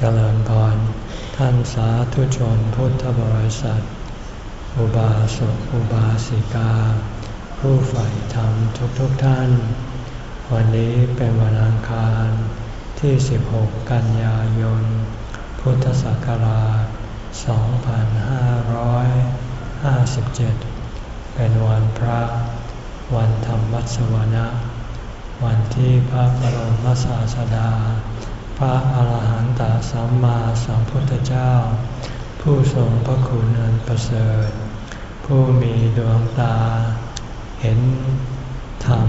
เจริญพร ท่านสาธุชนพุทธบริษัท อุบาสกอุบาสิกา ผู้ใฝ่ธรรมทุกๆทท่าน วันนี้เป็นวันอังคารที่ 16 กันยายน พุทธศักราช 2557 เป็นวันพระ วันธรรมวัสวนะ วันที่พระบรมศาสดา พระอาหารหันตสัมมาสัมพุทธเจ้า ผู้ทรงพระคุณอันประเสริฐ ผู้มีดวงตา เห็นธรรม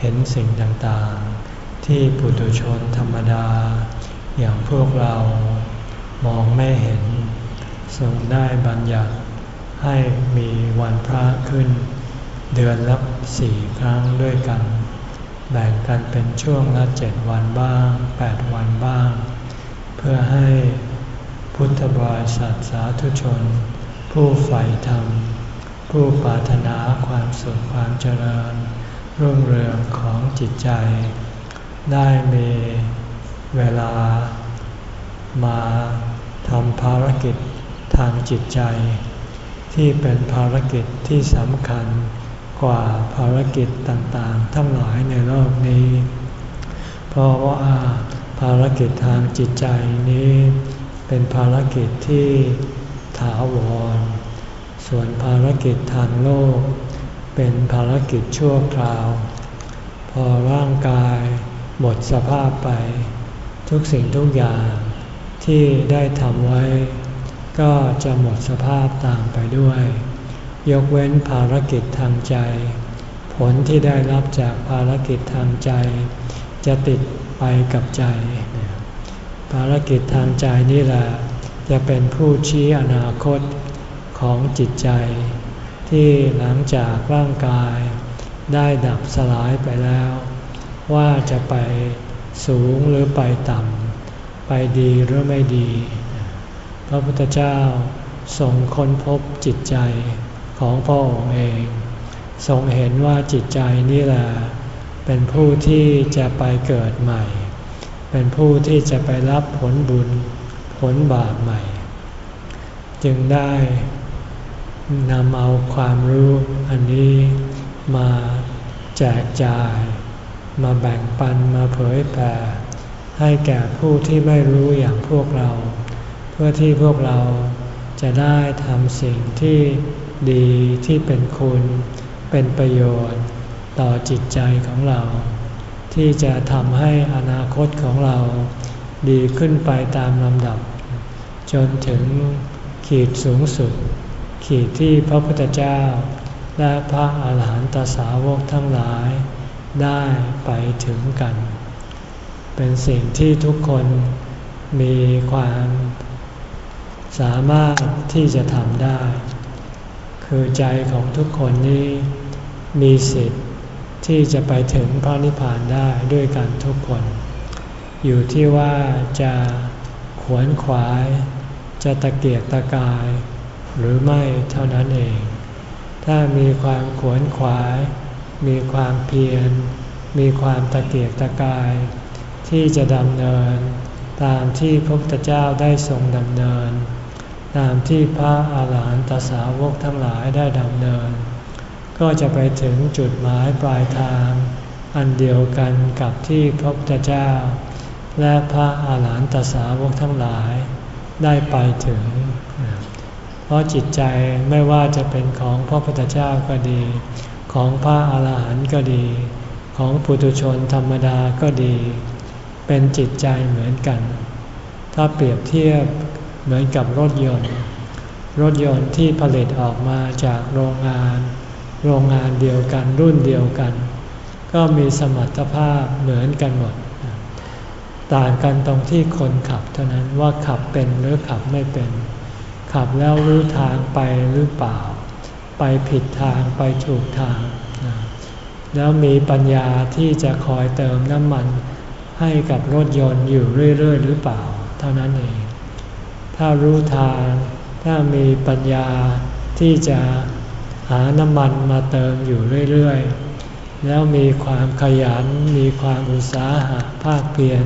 เห็นสิ่งต่างๆ ที่ปุถุชนธรรมดา อย่างพวกเรามองไม่เห็น ทรงได้บัญญัติให้มีวันพระขึ้น เดือนละสี่ครั้งด้วยกัน แบ่งกันเป็นช่วงละเจ็ดวันบ้างแปดวันบ้าง เพื่อให้พุทธบริษัทสาธุชน ผู้ใฝ่ธรรม ผู้ปรารถนาความสุขความเจริญ รุ่งเรืองของจิตใจ ได้มีเวลา มาทำภารกิจทางจิตใจ ที่เป็นภารกิจที่สำคัญ กว่าภารกิจต่างๆ ทั้งหลายในโลกนี้ เพราะว่าภารกิจทางจิตใจนี้เป็นภารกิจที่ถาวร ส่วนภารกิจทางโลก เป็นภารกิจชั่วคราว พอร่างกายหมดสภาพไป ทุกสิ่งทุกอย่างที่ได้ทำไว้ ก็จะหมดสภาพตามไปด้วย ยกเว้นภารกิจทางใจ ผลที่ได้รับจากภารกิจทางใจ จะติดไปกับใจ ภารกิจทางใจนี่แหละจะเป็นผู้ชี้อนาคตของจิตใจ ที่หลังจากร่างกายได้ดับสลายไปแล้ว ว่าจะไปสูงหรือไปต่ำ ไปดีหรือไม่ดี พระพุทธเจ้าทรงค้นพบจิตใจ ของพระองค์เอง ทรงเห็นว่าจิตใจนี่แหละเป็นผู้ที่จะไปเกิดใหม่ เป็นผู้ที่จะไปรับผลบุญผลบาปใหม่ จึงได้นำเอาความรู้อันนี้มาแจกจ่าย มาแบ่งปันมาเผยแผ่ให้แก่ผู้ที่ไม่รู้อย่างพวกเรา เพื่อที่พวกเราจะได้ทำสิ่งที่ ดีที่เป็นคุณ เป็นประโยชน์ต่อจิตใจของเรา ที่จะทำให้อนาคตของเรา ดีขึ้นไปตามลำดับ จนถึงขีดสูงสุด ขีดที่พระพุทธเจ้า และพระอาหารหันตสาวกทั้งหลาย ได้ไปถึงกัน เป็นสิ่งที่ทุกคนมีความสามารถที่จะทำได้ คือใจของทุกคนนี้มีสิทธิ์ที่จะไปถึงพระนิพพานได้ด้วยกันทุกคน อยู่ที่ว่าจะขวนขวาย จะตะเกียกตะกาย หรือไม่เท่านั้นเอง ถ้ามีความขวนขวาย มีความเพียร มีความตะเกียกตะกาย ที่จะดำเนิน ตามที่พระพุทธเจ้าได้ทรงดำเนิน ตามที่พระอาหารหันตสาวกทั้งหลายได้ดำเนิน ก็จะไปถึงจุดหมายปลายทาง อันเดียวกันกับที่พระพุทธเจ้า และพระอาหารหันตสาวกทั้งหลายได้ไปถึง เพราะจิตใจไม่ว่าจะเป็นของพระพุทธเจ้าก็ดี ของพระอาหารหันต์ก็ดี ของปุถุชนธรรมดาก็ดี เป็นจิตใจเหมือนกัน ถ้าเปรียบเทียบ เหมือนกับรถยนต์ รถยนต์ที่ผลิตออกมาจากโรงงาน โรงงานเดียวกันรุ่นเดียวกัน ก็มีสมรรถภาพเหมือนกันหมด ต่างกันตรงที่คนขับเท่านั้นว่าขับเป็นหรือขับไม่เป็น ขับแล้วรู้ทางไปหรือเปล่า ไปผิดทางไปถูกทาง แล้วมีปัญญาที่จะคอยเติมน้ำมันให้กับรถยนต์อยู่เรื่อย ๆ หรือเปล่า เท่านั้นเอง ถ้ารู้ทาง ถ้ามีปัญญาที่จะหาน้ำมันมาเติมอยู่เรื่อยๆ แล้วมีความขยัน มีความอุตสาหะภาคเพียร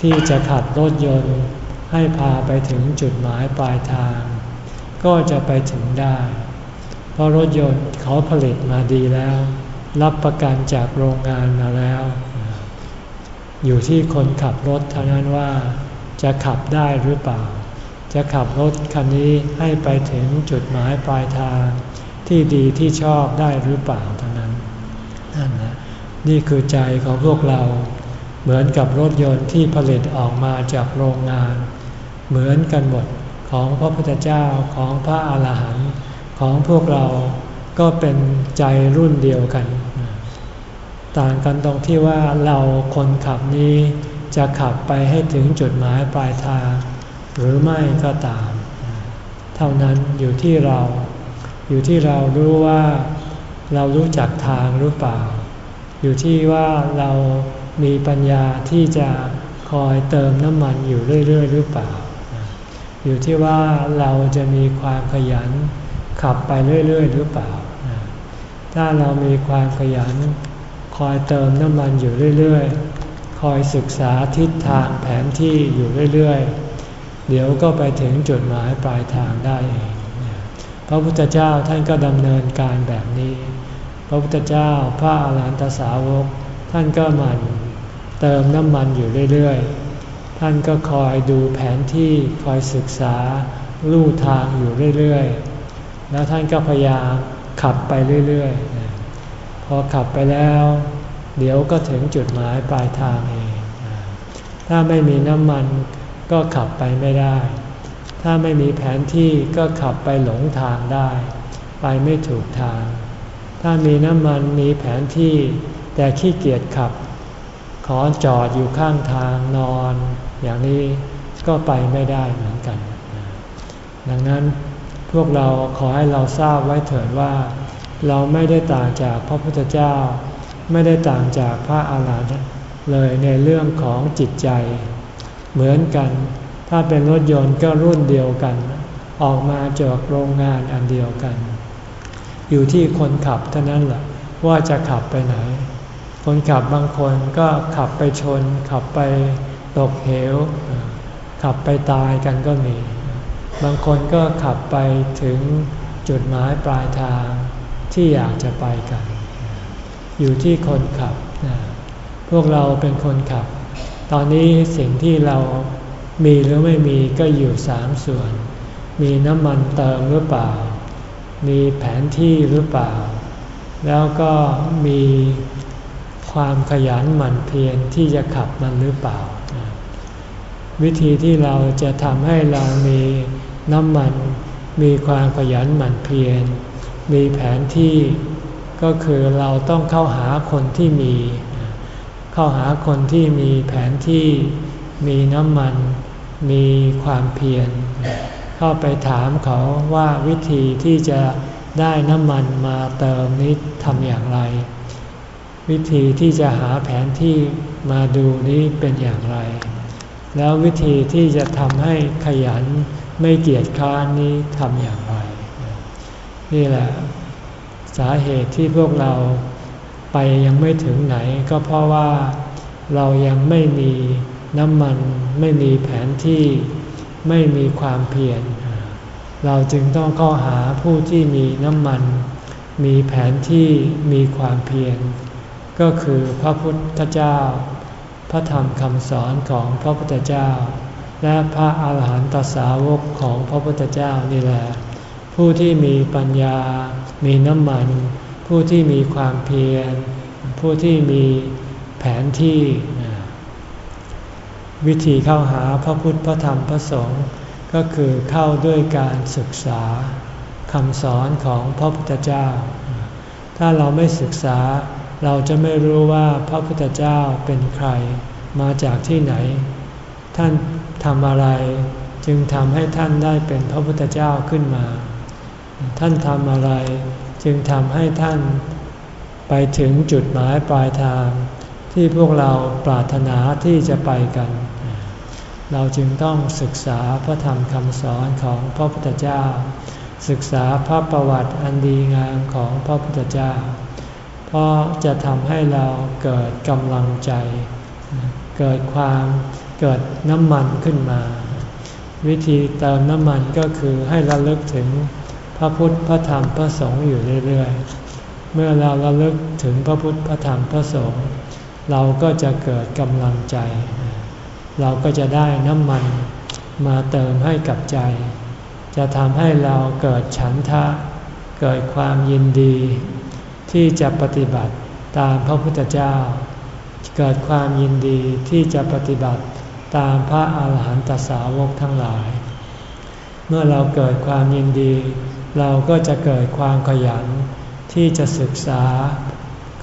ที่ที่จะขับรถยนต์ให้พาไปถึงจุดหมายปลายทาง ก็จะไปถึงได้ เพราะรถยนต์เขาผลิตมาดีแล้ว รับประกันจากโรงงานมาแล้ว อยู่ที่คนขับรถเท่านั้นว่าจะขับได้หรือเปล่า จะขับรถคันนี้ให้ไปถึงจุดหมายปลายทาง ที่ดีที่ชอบได้หรือเปล่าเท่านั้นนั่นนะนี่คือใจของพวกเรา เหมือนกับรถยนต์ที่ผลิตออกมาจากโรงงาน เหมือนกันหมดของพระพุทธเจ้าของพระอาหารหันต์ของพวกเราก็เป็นใจรุ่นเดียวกัน ต่างกันตรงที่ว่าเราคนขับนี้จะขับไปให้ถึงจุดหมายปลายทาง หรือไม่ก็ตาม เท่านั้นอยู่ที่เรา อยู่ที่เรารู้ว่าเรารู้จักทางหรือเปล่า อยู่ที่ว่าเรามีปัญญาที่จะคอยเติมน้ำมันอยู่เรื่อย ๆ หรือเปล่า อยู่ที่ว่าเราจะมีความขยันขับไปเรื่อย ๆ หรือเปล่า ถ้าเรามีความขยัน คอยเติมน้ำมันอยู่เรื่อย ๆ คอยศึกษาทิศทางแผนที่อยู่เรื่อย ๆ เดี๋ยวก็ไปถึงจุดหมายปลายทางได้เองพระพุทธเจ้าท่านก็ดำเนินการแบบนี้ พระพุทธเจ้าพระอาหารหันตสาวก ท่านก็มันเติมน้ำมันอยู่เรื่อยๆ ท่านก็คอยดูแผนที่คอยศึกษาลู่ทางอยู่เรื่อยๆ แล้วท่านก็พยายามขับไปเรื่อยๆ พอขับไปแล้ว เดี๋ยวก็ถึงจุดหมายปลายทางเอง ถ้าไม่มีน้ำมัน ก็ขับไปไม่ได้ ถ้าไม่มีแผนที่ก็ขับไปหลงทางได้ ไปไม่ถูกทาง ถ้ามีน้ำมันมีแผนที่ แต่ขี้เกียจขับ ขอจอดอยู่ข้างทางนอน อย่างนี้ก็ไปไม่ได้เหมือนกัน ดังนั้นพวกเราขอให้เราทราบไว้เถิดว่า เราไม่ได้ต่างจากพระพุทธเจ้า ไม่ได้ต่างจากพระอาหารหันต์เลยในเรื่องของจิตใจ เหมือนกัน ถ้าเป็นรถยนต์ก็รุ่นเดียวกัน ออกมาจากโรงงานอันเดียวกัน อยู่ที่คนขับเท่านั้นแหละว่าจะขับไปไหน คนขับบางคนก็ขับไปชน ขับไปตกเหว ขับไปตายกันก็มี บางคนก็ขับไปถึงจุดหมายปลายทางที่อยากจะไปกัน อยู่ที่คนขับ พวกเราเป็นคนขับ ตอนนี้สิ่งที่เรามีหรือไม่มีก็อยู่สามส่วน มีน้ำมันเติมหรือเปล่า มีแผนที่หรือเปล่า แล้วก็มีความขยันหมั่นเพียรที่จะขับมันหรือเปล่า วิธีที่เราจะทำให้เรามีน้ำมัน มีความขยันหมั่นเพียร มีแผนที่ก็คือเราต้องเข้าหาคนที่มี เข้าหาคนที่มีแผนที่มีน้ำมัน มีความเพียร เข้าไปถามเขาว่าวิธีที่จะได้น้ำมันมาเติมนี้ทำอย่างไร วิธีที่จะหาแผนที่มาดูนี้เป็นอย่างไร แล้ววิธีที่จะทำให้ขยันไม่เกียจค้านนี้ทำอย่างไร นี่แหละ สาเหตุที่พวกเรา ไปยังไม่ถึงไหนก็เพราะว่าเรายังไม่มีน้ำมันไม่มีแผนที่ไม่มีความเพียรเราจึงต้องเข้าหาผู้ที่มีน้ำมัน มีแผนที่มีความเพียรก็คือพระพุทธเจ้า พระธรรมคำสอนของพระพุทธเจ้า และพระอาหารหันตสาวกของพระพุทธเจ้านี่แหละผู้ที่มีปัญญา มีน้ำมัน ผู้ที่มีความเพียร ผู้ที่มีแผนที่ วิธีเข้าหาพระพุทธพระธรรมพระสงฆ์ก็คือเข้าด้วยการศึกษาคำสอนของพระพุทธเจ้า ถ้าเราไม่ศึกษาเราจะไม่รู้ว่าพระพุทธเจ้าเป็นใคร มาจากที่ไหน ท่านทำอะไรจึงทำให้ท่านได้เป็นพระพุทธเจ้าขึ้นมา ท่านทำอะไร จึงทำให้ท่านไปถึงจุดหมายปลายทางที่พวกเราปรารถนาที่จะไปกัน เราจึงต้องศึกษาพระธรรมคำสอนของพระพุทธเจ้า ศึกษาพระประวัติอันดีงามของพระพุทธเจ้า เพราะจะทำให้เราเกิดกำลังใจ เกิดความเกิดน้ำมันขึ้นมา วิธีเติมน้ำมันก็คือให้ระลึกถึง พระพุทธพระธรรมพระสงฆ์อยู่เรื่อยๆ เมื่อเราระลึกถึงพระพุทธพระธรรมพระสงฆ์เราก็จะเกิดกำลังใจ เราก็จะได้น้ำมันมาเติมให้กับใจ จะทำให้เราเกิดฉันทะ เกิดความยินดี ที่จะปฏิบัติตามพระพุทธเจ้า เกิดความยินดีที่จะปฏิบัติตามพระอาหารหันตสาวกทั้งหลาย เมื่อเราเกิดความยินดี เราก็จะเกิดความขยันที่จะศึกษา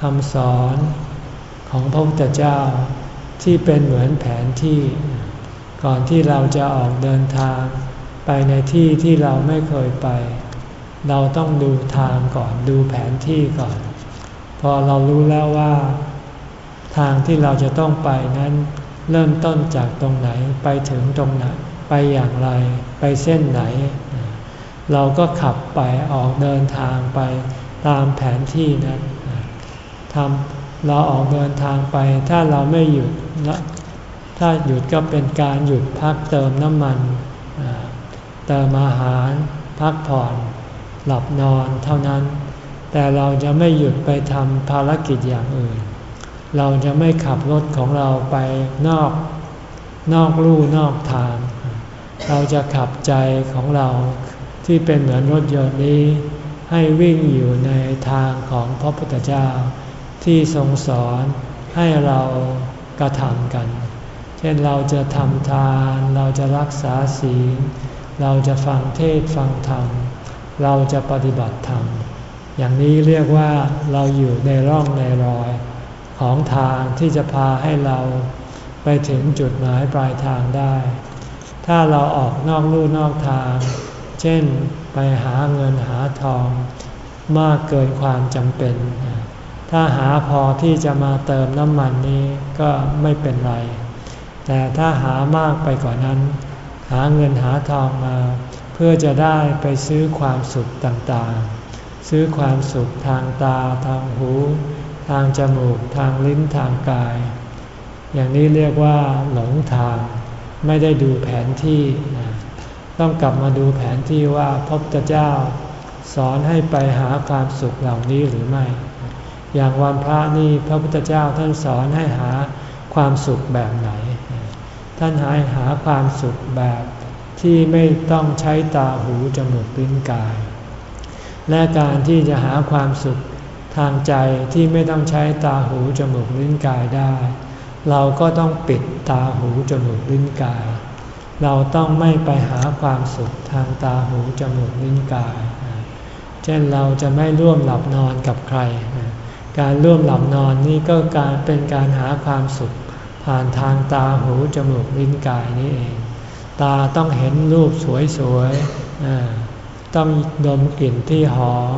คำสอนของพระพุทธเจ้าที่เป็นเหมือนแผนที่ ก่อนที่เราจะออกเดินทาง ไปในที่ที่เราไม่เคยไป เราต้องดูทางก่อนดูแผนที่ก่อน พอเรารู้แล้วว่า ทางที่เราจะต้องไปนั้นเริ่มต้นจากตรงไหนไปถึงตรงไหนไปอย่างไร ไปเส้นไหน เราก็ขับไปออกเดินทางไปตามแผนที่นั้นทำเราออกเดินทางไป ถ้าเราไม่หยุดถ้าหยุดก็เป็นการหยุดพักเติมน้ำมันเติมอาหาร พักผ่อน หลับนอนเท่านั้น แต่เราจะไม่หยุดไปทำภารกิจอย่างอื่น เราจะไม่ขับรถของเราไปนอกนอกลู่นอกทาง เราจะขับใจของเรา ที่เป็นเหมือนรถยนต์นี้ ให้วิ่งอยู่ในทางของพระพุทธเจ้า ที่ทรงสอนให้เรากระทำกัน เช่นเราจะทำทาน เราจะรักษาศีล เราจะฟังเทศฟังธรรม เราจะปฏิบัติธรรม อย่างนี้เรียกว่าเราอยู่ในร่องในรอย ของทางที่จะพาให้เราไปถึงจุดหมายปลายทางได้ ถ้าเราออกนอกลู่นอกทาง เช่นไปหาเงินหาทองมากเกินความจำเป็น ถ้าหาพอที่จะมาเติมน้ำมันนี้ก็ไม่เป็นไร แต่ถ้าหามากไปกว่านั้น หาเงินหาทองมา เพื่อจะได้ไปซื้อความสุขต่างๆ ซื้อความสุขทางตาทางหู ทางจมูกทางลิ้นทางกาย อย่างนี้เรียกว่าหลงทาง ไม่ได้ดูแผนที่ ต้องกลับมาดูแผนที่ว่าพระพุทธเจ้าสอนให้ไปหาความสุขเหล่านี้หรือไม่ อย่างวันพระนี่พระพุทธเจ้าท่านสอนให้หาความสุขแบบไหน ท่านให้หาความสุขแบบที่ไม่ต้องใช้ตาหูจมูกลิ้นกาย และการที่จะหาความสุขทางใจที่ไม่ต้องใช้ตาหูจมูกลิ้นกายได้ เราก็ต้องปิดตาหูจมูกลิ้นกาย เราต้องไม่ไปหาความสุขทางตาหูจมูกลิ้นกาย เช่นเราจะไม่ร่วมหลับนอนกับใคร การร่วมหลับนอนนี่ก็การเป็นการหาความสุข ผ่านทางตาหูจมูกลิ้นกายนี่เอง ตาต้องเห็นรูปสวยๆ ต้องดมกลิ่นที่หอม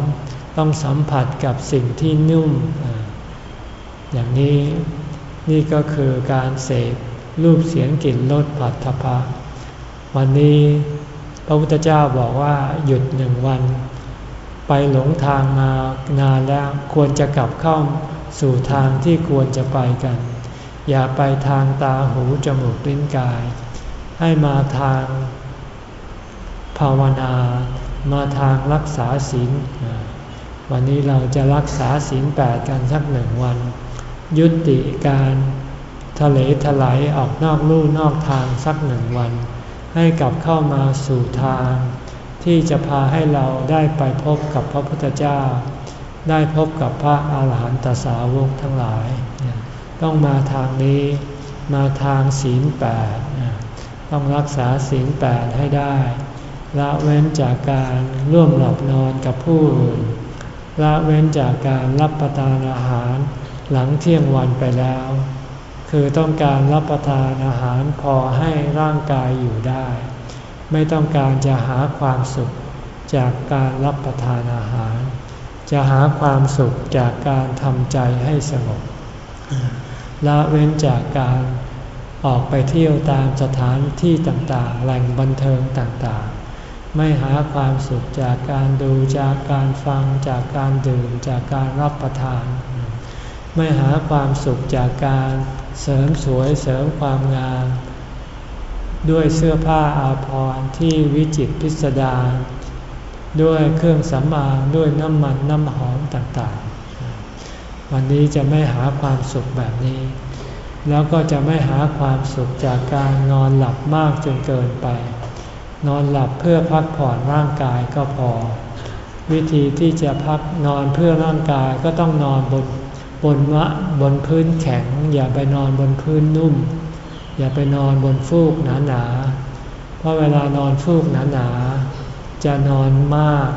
ต้องสัมผัสกับสิ่งที่นุ่ม อย่างนี้นี่ก็คือการเสพรูปเสียงกลิ่นรสผัสทพะ วันนี้พระพุทธเจ้าบอกว่าหยุดหนึ่งวัน ไปหลงทางมานานแล้วควรจะกลับเข้าสู่ทางที่ควรจะไปกัน อย่าไปทางตาหูจมูกลิ้นกาย ให้มาทางภาวนา มาทางรักษาศีลวันนี้เราจะรักษาศีลแปดกันสักหนึ่งวัน ยุติการทะเลทลายออกนอกลู่นอกทางสักหนึ่งวัน ให้กลับเข้ามาสู่ทาง ที่จะพาให้เราได้ไปพบกับพระพุทธเจ้า ได้พบกับพระอาหารหันตสาวกทั้งหลาย ต้องมาทางนี้มาทางศีลแปดต้องรักษาศีลแปดให้ได้ละเว้นจากการร่วมหลับนอนกับผู้อื่นละเว้นจากการรับประทานอาหารหลังเที่ยงวันไปแล้ว คือต้องการรับประทานอาหารพอให้ร่างกายอยู่ได้ ไม่ต้องการจะหาความสุขจากการรับประทานอาหาร จะหาความสุขจากการทำใจให้สงบละเว้นจากการออกไปเที่ยวตามสถานที่ต่างๆ แหล่งบันเทิงต่างๆ ไม่หาความสุขจากการดูจากการฟังจากการดื่มจากการรับประทาน ไม่หาความสุขจากการ เสริมสวยเสริมความงาม ด้วยเสื้อผ้าอาภรณ์ที่วิจิตพิสดารด้วยเครื่องสำอางด้วยน้ำมันน้ำหอมต่างๆ วันนี้จะไม่หาความสุขแบบนี้ แล้วก็จะไม่หาความสุขจากการนอนหลับมากจนเกินไป นอนหลับเพื่อพักผ่อนร่างกายก็พอ วิธีที่จะพักนอนเพื่อร่างกายก็ต้องนอนบน บนวะบนพื้นแข็ง อย่าไปนอนบนพื้นนุ่ม อย่าไปนอนบนฟูกหนาๆเพราะเวลานอนฟูกหนาๆจะนอนมาก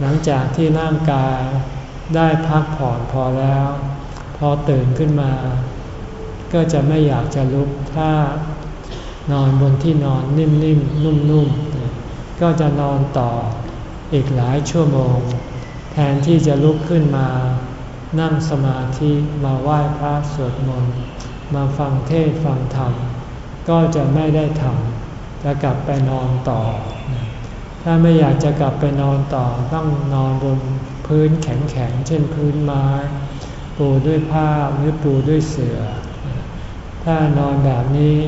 หลังจากที่ร่างกายได้พักผ่อนพอแล้ว พอตื่นขึ้นมา ก็จะไม่อยากจะลุกถ้านอนบนที่นอนนิ่มๆ นุ่มๆ ก็จะนอนต่ออีกหลายชั่วโมง แทนที่จะลุกขึ้นมา นั่งสมาธิมาไหว้พระสวดมนต์มาฟังเทศฟังธรรม ก็จะไม่ได้ทำจะกลับไปนอนต่อ ถ้าไม่อยากจะกลับไปนอนต่อต้องนอนบนพื้นแข็งๆเช่นพื้นไม้ ปูด้วยผ้าหรือปูด้วยเสือ่อ ถ้านอนแบบนี้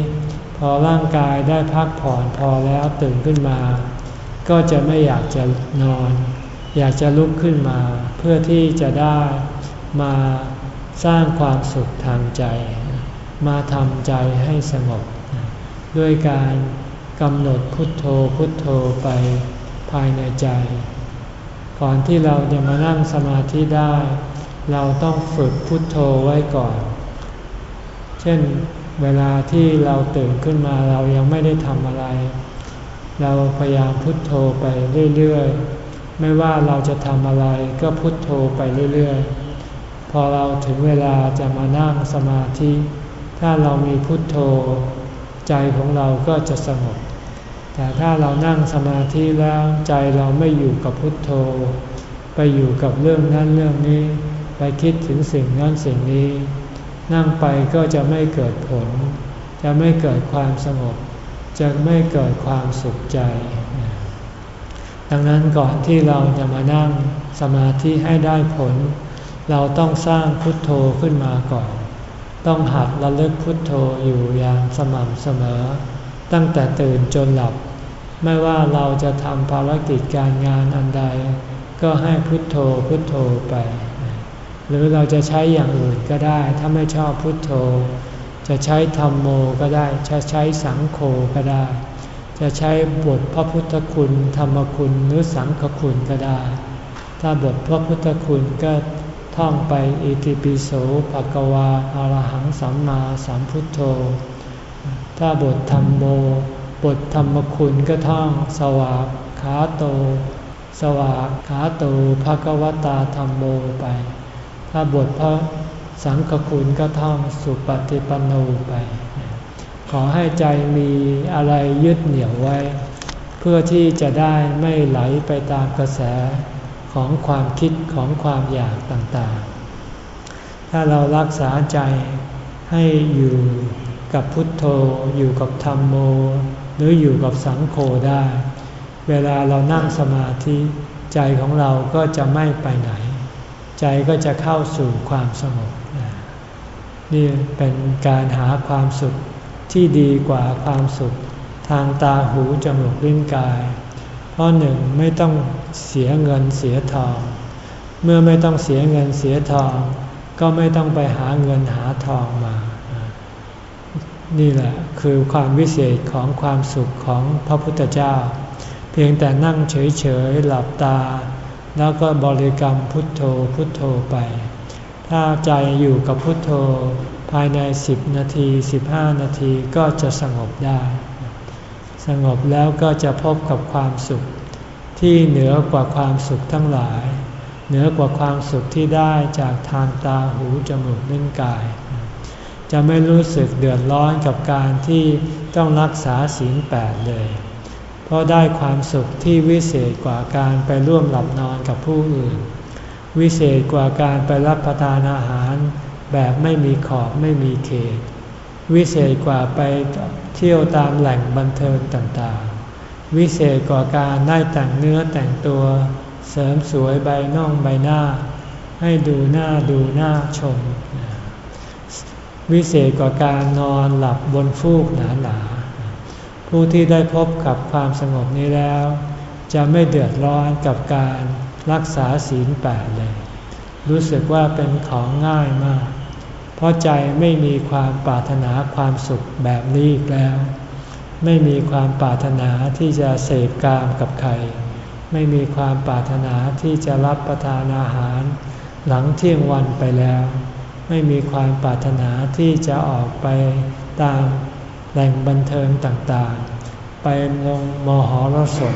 พอร่างกายได้พักผ่อนพอแล้วตื่นขึ้นมา ก็จะไม่อยากจะนอน อยากจะลุกขึ้นมาเพื่อที่จะได้ มาสร้างความสุขทางใจ มาทำใจให้สงบ ด้วยการกำหนดพุทโธพุทโธไปภายในใจ ก่อนที่เราจะมานั่งสมาธิได้ เราต้องฝึกพุทโธไว้ก่อน เช่นเวลาที่เราตื่นขึ้นมาเรายังไม่ได้ทำอะไร เราพยายามพุทโธไปเรื่อยๆ ไม่ว่าเราจะทำอะไรก็พุทโธไปเรื่อยๆ พอเราถึงเวลาจะมานั่งสมาธิ ถ้าเรามีพุทโธ ใจของเราก็จะสงบ แต่ถ้าเรานั่งสมาธิแล้วใจเราไม่อยู่กับพุทโธ ไปอยู่กับเรื่องนั้นเรื่องนี้ ไปคิดถึงสิ่งนั้นสิ่งนี้ นั่งไปก็จะไม่เกิดผล จะไม่เกิดความสงบ จะไม่เกิดความสุขใจ ดังนั้นก่อนที่เราจะมานั่งสมาธิให้ได้ผล เราต้องสร้างพุทโธขึ้นมาก่อน ต้องหัดระลึกพุทโธอยู่อย่างสม่ำเสมอ ตั้งแต่ตื่นจนหลับ ไม่ว่าเราจะทำภารกิจการงานอันใด ก็ให้พุทโธพุทโธไป หรือเราจะใช้อย่างอื่นก็ได้ถ้าไม่ชอบพุทโธ จะใช้ธรรมโมก็ได้ จะใช้สังโฆก็ได้ จะใช้บทพระพุทธคุณ ธรรมคุณหรือสังฆคุณก็ได้ถ้าบทพระพุทธคุณก็ ท่องไปอิติปิโสภะกวาอารหังสัมมาสัมพุทโธ ถ้าบทธรรมโม บทธรรมคุณก็ท่อง สวากขาโต สวากขาโตภะกวตาธรรมโมไป ถ้าบทพระสังฆคุณก็ท่องสุปฏิปันโนไป ขอให้ใจมีอะไรยึดเหนี่ยวไว้ เพื่อที่จะได้ไม่ไหลไปตามกระแส ของความคิดของความอยากต่างๆ ถ้าเรารักษาใจให้อยู่กับพุทโธ อยู่กับธรรมโม หรืออยู่กับสังโฆได้ เวลาเรานั่งสมาธิใจของเราก็จะไม่ไปไหน ใจก็จะเข้าสู่ความสงบนี่เป็นการหาความสุขที่ดีกว่าความสุข ทางตาหูจมูกลิ้นกาย ราะหนึ่งไม่ต้องเสียเงินเสียทอง เมื่อไม่ต้องเสียเงินเสียทอง ก็ไม่ต้องไปหาเงินหาทองมา นี่แหละคือความวิเศษของความสุขของพระพุทธเจ้า เพียงแต่นั่งเฉยๆหลับตา แล้วก็บริกรรมพุทโธพุทโธไป ถ้าใจอยู่กับพุทโธภายในสิบนาทีสิบห้านาทีก็จะสงบได้ สงบแล้วก็จะพบกับความสุข ที่เหนือกว่าความสุขทั้งหลาย เหนือกว่าความสุขที่ได้จากทางตาหูจมูกลิ้นกาย จะไม่รู้สึกเดือดร้อนกับการที่ต้องรักษาศีลแปดเลย เพราะได้ความสุขที่วิเศษกว่าการไปร่วมหลับนอนกับผู้อื่น วิเศษกว่าการไปรับประทานอาหารแบบไม่มีขอบไม่มีเขต วิเศษกว่าไป เที่ยวตามแหล่งบันเทิงต่างๆ วิเศษกว่าการได้แต่งเนื้อแต่งตัว เสริมสวยใบน่องใบหน้า ให้ดูหน้าดูหน้าชม วิเศษกว่าการนอนหลับบนฟูกหนาๆผู้ที่ได้พบกับความสงบนี้แล้ว จะไม่เดือดร้อนกับการรักษาศีลแปดเลย รู้สึกว่าเป็นของง่ายมาก เพราะใจไม่มีความปรารถนาความสุขแบบนี้อีกแล้ว ไม่มีความปรารถนาที่จะเสพกามกับใคร ไม่มีความปรารถนาที่จะรับประทานอาหาร หลังเที่ยงวันไปแล้ว ไม่มีความปรารถนาที่จะออกไปตามแหล่งบันเทิงต่างๆ ไปลงมหรสพ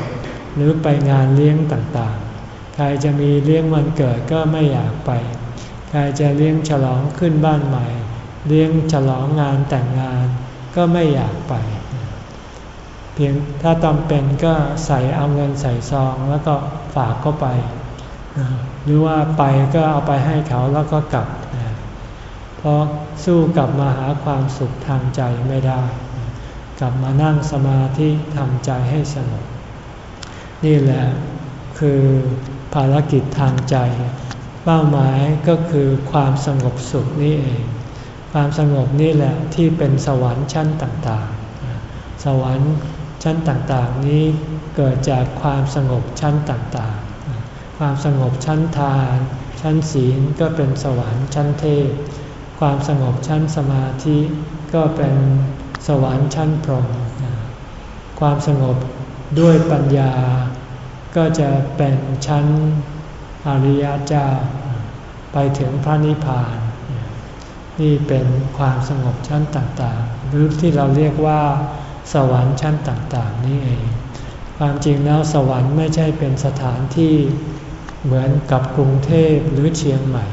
หรือไปงานเลี้ยงต่างๆ ใครจะมีเลี้ยงวันเกิดก็ไม่อยากไป ครจะเลี้ยงฉลองขึ้นบ้านใหม่ เลี้ยงฉลองงานแต่งงานก็ไม่อยากไป เพียงถ้าตำเป็นก็ใส่เอาเงินใส่ซองแล้วก็ฝากเข้าไป หรือว่าไปก็เอาไปให้เขาแล้วก็กลับ เพราะสู้กลับมาหาความสุขทางใจไม่ได้ กลับมานั่งสมาธิทำใจให้สงบนี่แหละคือภารกิจทางใจ เป้าหมายก็คือความสงบสุขนี่เอง ความสงบนี่แหละที่เป็นสวรรค์ชั้นต่างๆ สวรรค์ชั้นต่างๆนี้เกิดจากความสงบชั้นต่างๆ ความสงบชั้นทาน ชั้นศีลก็เป็นสวรรค์ชั้นเทพ ความสงบชั้นสมาธิก็เป็นสวรรค์ชั้นพรหมความสงบด้วยปัญญาก็จะเป็นชั้น อริยเจ้า ไปถึงพระนิพพาน นี่เป็นความสงบชั้นต่างๆ หรือที่เราเรียกว่า สวรรค์ชั้นต่างๆ นี่เอง ความจริงแล้วสวรรค์ไม่ใช่เป็นสถานที่เหมือนกับกรุงเทพหรือเชียงใหม่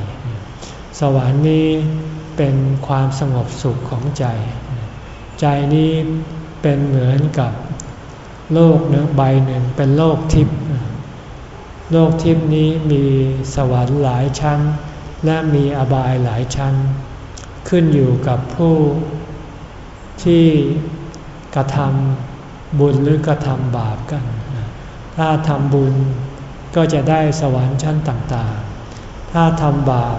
สวรรค์นี้เป็นความสงบสุขของใจ ใจนี้เป็นเหมือนกับโลกหนึ่งใบหนึ่งเป็นโลกทิพย์ โลกทิพย์นี้มีสวรรค์หลายชั้น และมีอบายหลายชั้น ขึ้นอยู่กับผู้ที่กระทำบุญหรือกระทำบาปกัน ถ้าทำบุญก็จะได้สวรรค์ชั้นต่างๆ ถ้าทำบาป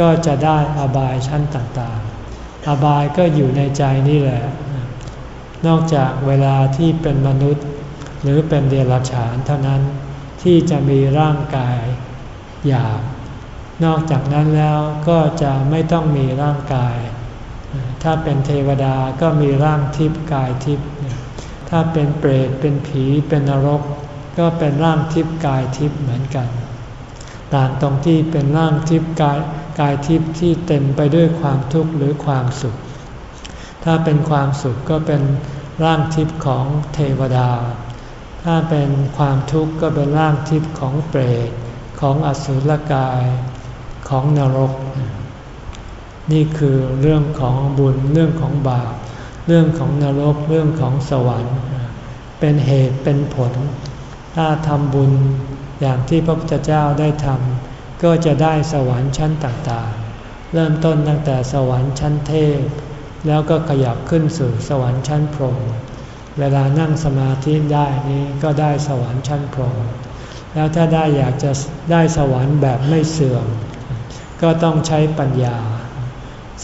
ก็จะได้อบายชั้นต่างๆ อบายก็อยู่ในใจนี่แหละ นอกจากเวลาที่เป็นมนุษย์ หรือเป็นเดรัจฉานเท่านั้น ที่จะมีร่างกายหยาบ นอกจากนั้นแล้วก็จะไม่ต้องมีร่างกาย ถ้าเป็นเทวดาก็มีร่างทิพย์กายทิพย์ ถ้าเป็นเปรต เป็นผี เป็นนรก ก็เป็นร่างทิพย์กายทิพย์เหมือนกัน ต่างตรงที่เป็นร่างทิพย์กายกายทิพย์ที่เต็มไปด้วยความทุกข์หรือความสุข ถ้าเป็นความสุขก็เป็นร่างทิพย์ของเทวดา ถ้าเป็นความทุกข์ก็เป็นร่างทิพย์ของเปรตของอสุรกายของนรก นี่คือเรื่องของบุญเรื่องของบาป เรื่องของนรกเรื่องของสวรรค์ เป็นเหตุเป็นผล ถ้าทำบุญอย่างที่พระพุทธเจ้าได้ทำก็จะได้สวรรค์ชั้นต่างๆ เริ่มต้นตั้งแต่สวรรค์ชั้นเทพ แล้วก็ขยับขึ้นสู่สวรรค์ชั้นพรหม เวลานั่งสมาธิได้นี้ก็ได้สวรรค์ชั้นพรหมแล้วถ้าได้อยากจะได้สวรรค์แบบไม่เสื่อม ก็ต้องใช้ปัญญา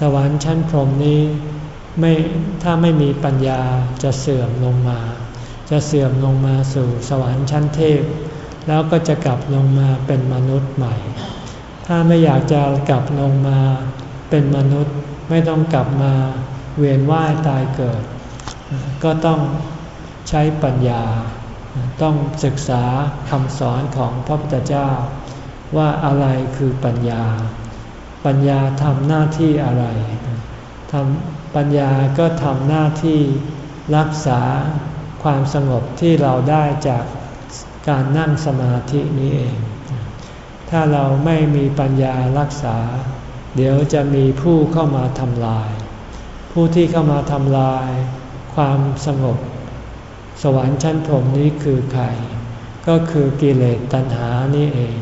สวรรค์ชั้นพรหมนี้ไม่ถ้าไม่มีปัญญาจะเสื่อมลงมา จะเสื่อมลงมาสู่สวรรค์ชั้นเทพ แล้วก็จะกลับลงมาเป็นมนุษย์ใหม่ ถ้าไม่อยากจะกลับลงมาเป็นมนุษย์ไม่ต้องกลับมาเวียนว่ายตายเกิด ก็ต้องใช้ปัญญา ต้องศึกษาคำสอนของพระพุทธเจ้า ว่าอะไรคือปัญญา ปัญญาทำหน้าที่อะไรทำปัญญาก็ทำหน้าที่รักษาความสงบที่เราได้จากการนั่งสมาธินี้เอง ถ้าเราไม่มีปัญญารักษา เดี๋ยวจะมีผู้เข้ามาทำลาย ผู้ที่เข้ามาทำลาย ความสงบ สวรรค์ชั้นพรหมนี้คือใคร ก็คือกิเลสตัณหานี่เอง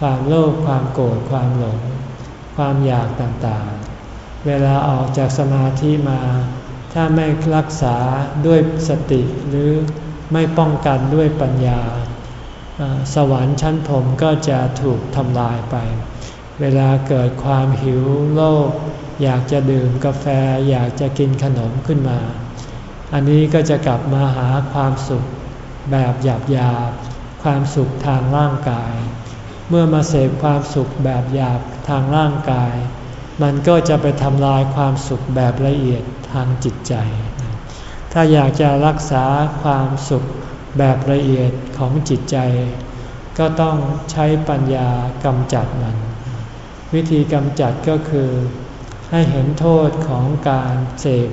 ความโลภความโกรธความหลง ความอยากต่างๆ เวลาออกจากสมาธิมา ถ้าไม่รักษาด้วยสติหรือไม่ป้องกันด้วยปัญญา สวรรค์ชั้นพรหมก็จะถูกทำลายไป เวลาเกิดความหิวโลภอยากจะดื่มกาแฟอยากจะกินขนมขึ้นมา อันนี้ก็จะกลับมาหาความสุขแบบหยาบหยาบความสุขทางร่างกาย เมื่อมาเสพความสุขแบบหยาบทางร่างกาย มันก็จะไปทำลายความสุขแบบละเอียดทางจิตใจ ถ้าอยากจะรักษาความสุขแบบละเอียดของจิตใจ ก็ต้องใช้ปัญญากำจัดมัน วิธีกำจัดก็คือ ให้เห็นโทษของการเสพ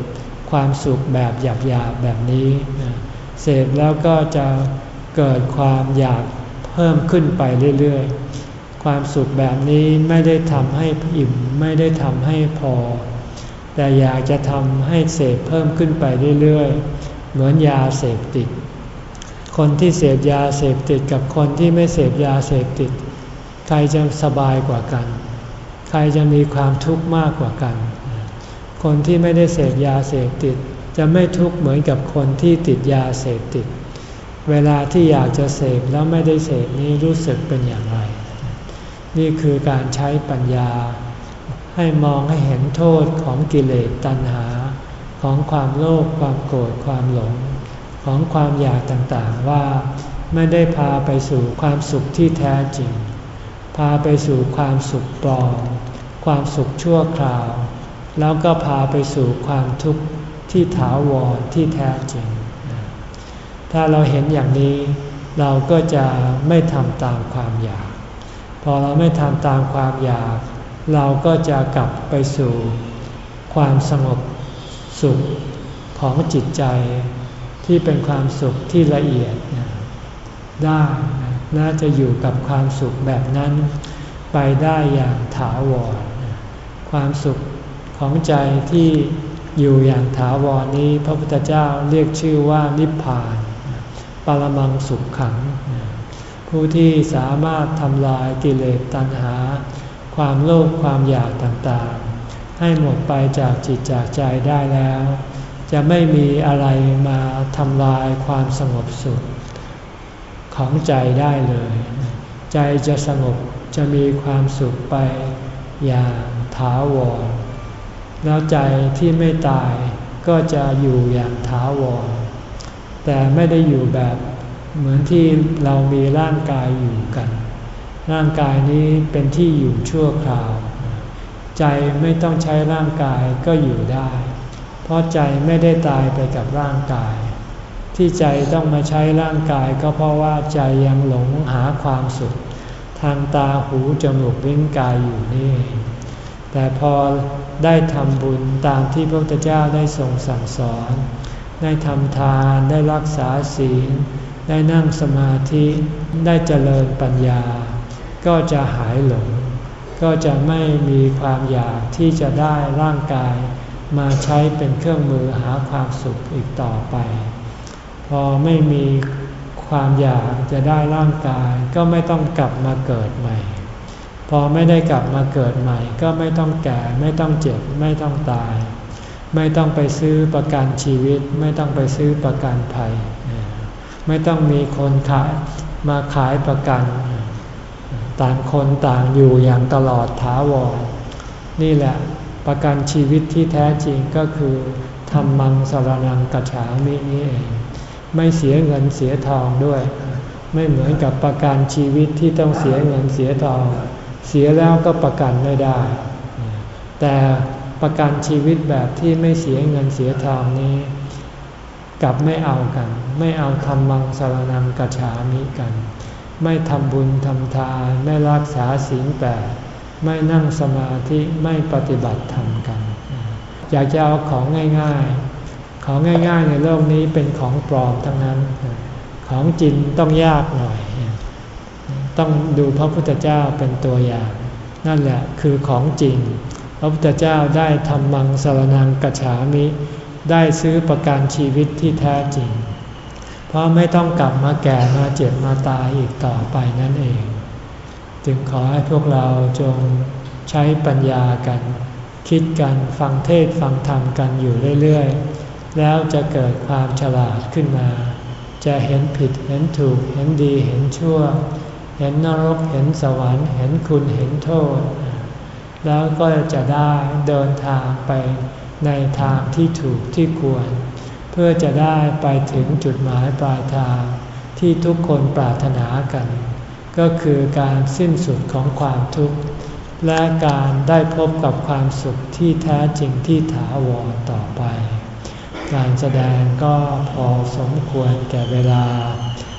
ความสุขแบบหยาบๆแบบนี้ เสพแล้วก็จะเกิดความอยากเพิ่มขึ้นไปเรื่อยๆ ความสุขแบบนี้ไม่ได้ทำให้อิ่มไม่ได้ทำให้พอ แต่อยากจะทำให้เสพเพิ่มขึ้นไปเรื่อยๆ เหมือนยาเสพติด คนที่เสพยาเสพติดกับคนที่ไม่เสพยาเสพติด ใครจะสบายกว่ากัน ใครจะมีความทุกข์มากกว่ากัน คนที่ไม่ได้เสพยาเสพติด จะไม่ทุกข์เหมือนกับคนที่ติดยาเสพติด เวลาที่อยากจะเสพแล้วไม่ได้เสพนี้รู้สึกเป็นอย่างไร นี่คือการใช้ปัญญา ให้มองให้เห็นโทษของกิเลสตัณหา ของความโลภความโกรธความหลง ของความอยากต่างๆว่าไม่ได้พาไปสู่ความสุขที่แท้จริง พาไปสู่ความสุขปลอมความสุขชั่วคราว แล้วก็พาไปสู่ความทุกข์ที่ถาวรที่แท้จริง ถ้าเราเห็นอย่างนี้เราก็จะไม่ทำตามความอยาก พอเราไม่ทำตามความอยาก เราก็จะกลับไปสู่ความสงบสุขของจิตใจที่เป็นความสุขที่ละเอียดได้น่าจะอยู่กับความสุขแบบนั้น ไปได้อย่างถาวรความสุข ของใจที่อยู่อย่างถาวรนี้พระพุทธเจ้าเรียกชื่อว่านิพพาน ปรมังสุขขัง ผู้ที่สามารถทำลายกิเลสตัณหา ความโลภความอยากต่างๆ ให้หมดไปจากจิตจากใจได้แล้ว จะไม่มีอะไรมาทำลายความสงบสุขของใจได้เลย ใจจะสงบจะมีความสุขไปอย่างถาวร แล้วใจที่ไม่ตายก็จะอยู่อย่างถาวร แต่ไม่ได้อยู่แบบเหมือนที่เรามีร่างกายอยู่กัน ร่างกายนี้เป็นที่อยู่ชั่วคราว ใจไม่ต้องใช้ร่างกายก็อยู่ได้ เพราะใจไม่ได้ตายไปกับร่างกาย ที่ใจต้องมาใช้ร่างกายก็เพราะว่าใจยังหลงหาความสุข ทางตาหูจมูกลิ้นกายอยู่นี่ แต่พอได้ทำบุญตามที่พระพุทธเจ้าได้ทรงสั่งสอน ได้ทำทานได้รักษาศีล ได้นั่งสมาธิได้เจริญปัญญา ก็จะหายหลง ก็จะไม่มีความอยากที่จะได้ร่างกาย มาใช้เป็นเครื่องมือหาความสุขอีกต่อไป พอไม่มีความอยากจะได้ร่างกายก็ไม่ต้องกลับมาเกิดใหม่ พอไม่ได้กลับมาเกิดใหม่ ก็ไม่ต้องแก่ไม่ต้องเจ็บ ไม่ต้องตาย ไม่ต้องไปซื้อประกันชีวิต ไม่ต้องไปซื้อประกันภัย ไม่ต้องมีคนขายมาขายประกัน ต่างคนต่างอยู่อย่างตลอดถาวรนี่แหละประกันชีวิตที่แท้จริงก็คือทำมังสรนังกัจฉามินี่เอง ไม่เสียเงินเสียทองด้วย ไม่เหมือนกับประกันชีวิตที่ต้องเสียเงินเสียทอง เสียแล้วก็ประกันไม่ได้ แต่ประกันชีวิตแบบที่ไม่เสียเงินเสียทองนี้ กลับไม่เอากัน ไม่เอาทำมังสารนังกัจฉามิกัน ไม่ทำบุญทำทานไม่รักษาศีลแปดไม่นั่งสมาธิไม่ปฏิบัติธรรมกัน อยากจะเอาของง่ายๆ ของง่ายๆในโลกนี้เป็นของปลอมทั้งนั้น ของจริงต้องยากหน่อย ต้องดูพระพุทธเจ้าเป็นตัวอย่าง นั่นแหละคือของจริง พระพุทธเจ้าได้ทำมังสารนังกัจฉามิ ได้ซื้อประกันชีวิตที่แท้จริง เพราะไม่ต้องกลับมาแก่มาเจ็บมาตายอีกต่อไปนั่นเอง จึงขอให้พวกเราจงใช้ปัญญากัน คิดกันฟังเทศฟังธรรมกันอยู่เรื่อยๆ แล้วจะเกิดความฉลาดขึ้นมา จะเห็นผิดเห็นถูกเห็นดีเห็นชั่ว เห็นนรกเห็นสวรรค์เห็นคุณเห็นโทษ แล้วก็จะได้เดินทางไปในทางที่ถูกที่ควรพพื่อจะได้ไปถึงจุดหมายปลายทางที่ทุกคนปรารถนากัน ก็คือการสิ้นสุดของความทุกข์และการได้พบกับความสุขที่แท้จริงที่ถาวรต่อไป การแสดงก็พอสมควรแก่เวลา